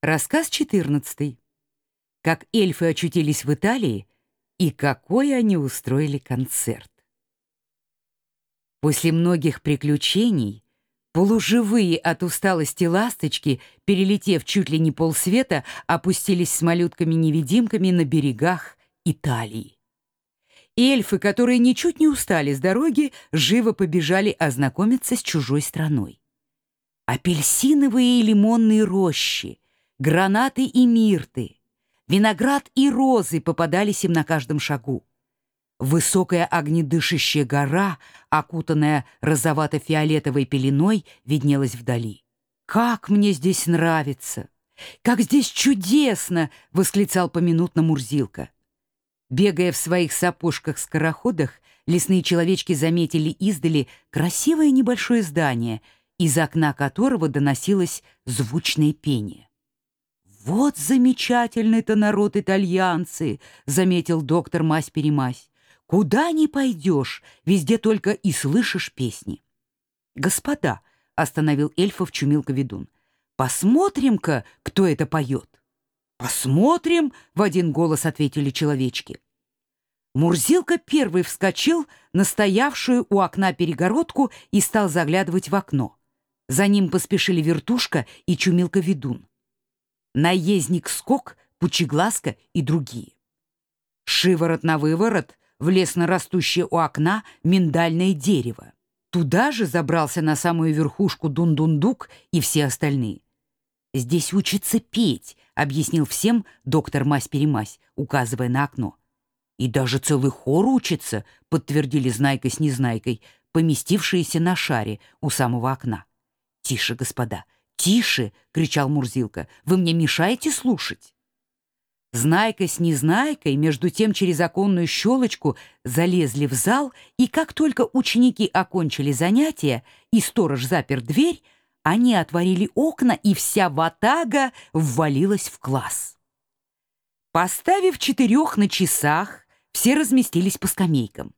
Рассказ 14. Как эльфы очутились в Италии и какой они устроили концерт. После многих приключений полуживые от усталости ласточки, перелетев чуть ли не полсвета, опустились с малютками-невидимками на берегах Италии. Эльфы, которые ничуть не устали с дороги, живо побежали ознакомиться с чужой страной. Апельсиновые и лимонные рощи — гранаты и мирты, виноград и розы попадались им на каждом шагу. Высокая огнедышащая гора, окутанная розовато-фиолетовой пеленой, виднелась вдали. «Как мне здесь нравится! Как здесь чудесно!» — восклицал поминутно Мурзилка. Бегая в своих сапожках-скороходах, лесные человечки заметили издали красивое небольшое здание, из окна которого доносилось звучное пение. «Вот замечательный-то народ итальянцы!» — заметил доктор Мась-Перемась. «Куда ни пойдешь, везде только и слышишь песни». «Господа!» — остановил эльфов Чумилка-ведун. «Посмотрим-ка, кто это поет». «Посмотрим!» — в один голос ответили человечки. Мурзилка первый вскочил на стоявшую у окна перегородку и стал заглядывать в окно. За ним поспешили вертушка и Чумилка-ведун наездник Скок, Пучеглазка и другие. Шиворот на выворот влез на растущее у окна миндальное дерево. Туда же забрался на самую верхушку Дундундук и все остальные. «Здесь учится петь», — объяснил всем доктор Мась-Перемась, указывая на окно. «И даже целый хор учится», — подтвердили Знайка с Незнайкой, поместившиеся на шаре у самого окна. «Тише, господа, «Тише!» — кричал Мурзилка. «Вы мне мешаете слушать!» Знайка с Незнайкой между тем через оконную щелочку залезли в зал, и как только ученики окончили занятия и сторож запер дверь, они отворили окна, и вся ватага ввалилась в класс. Поставив четырех на часах, все разместились по скамейкам.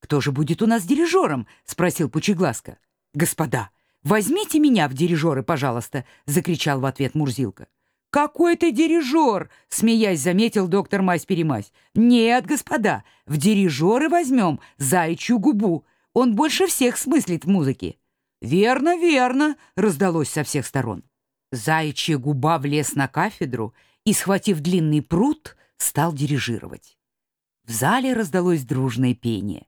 «Кто же будет у нас дирижером?» — спросил Пучеглазка. «Господа, «Возьмите меня в дирижеры, пожалуйста!» — закричал в ответ Мурзилка. «Какой ты дирижер!» — смеясь заметил доктор Мась-Перемась. «Нет, господа, в дирижеры возьмем заячью губу. Он больше всех смыслит в музыке». «Верно, верно!» — раздалось со всех сторон. Заячья губа влез на кафедру и, схватив длинный пруд, стал дирижировать. В зале раздалось дружное пение.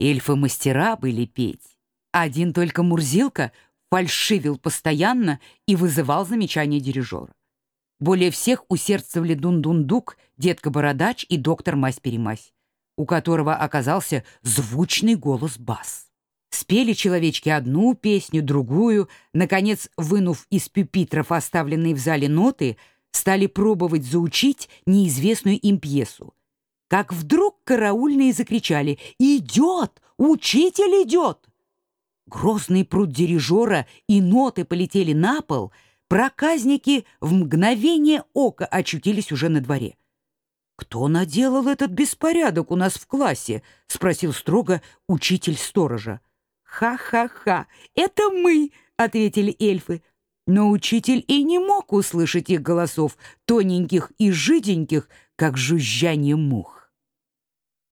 Эльфы-мастера были петь. Один только Мурзилка фальшивил постоянно и вызывал замечания дирижера. Более всех усердствовали Дундундук, Детка-бородач и доктор Мась-Перемась, у которого оказался звучный голос бас. Спели человечки одну песню, другую, наконец, вынув из пюпитров оставленные в зале ноты, стали пробовать заучить неизвестную им пьесу. Как вдруг караульные закричали «Идет! Учитель идет!» Грозный пруд дирижера и ноты полетели на пол, проказники в мгновение ока очутились уже на дворе. «Кто наделал этот беспорядок у нас в классе?» — спросил строго учитель сторожа. «Ха-ха-ха! Это мы!» — ответили эльфы. Но учитель и не мог услышать их голосов, тоненьких и жиденьких, как жужжание мух.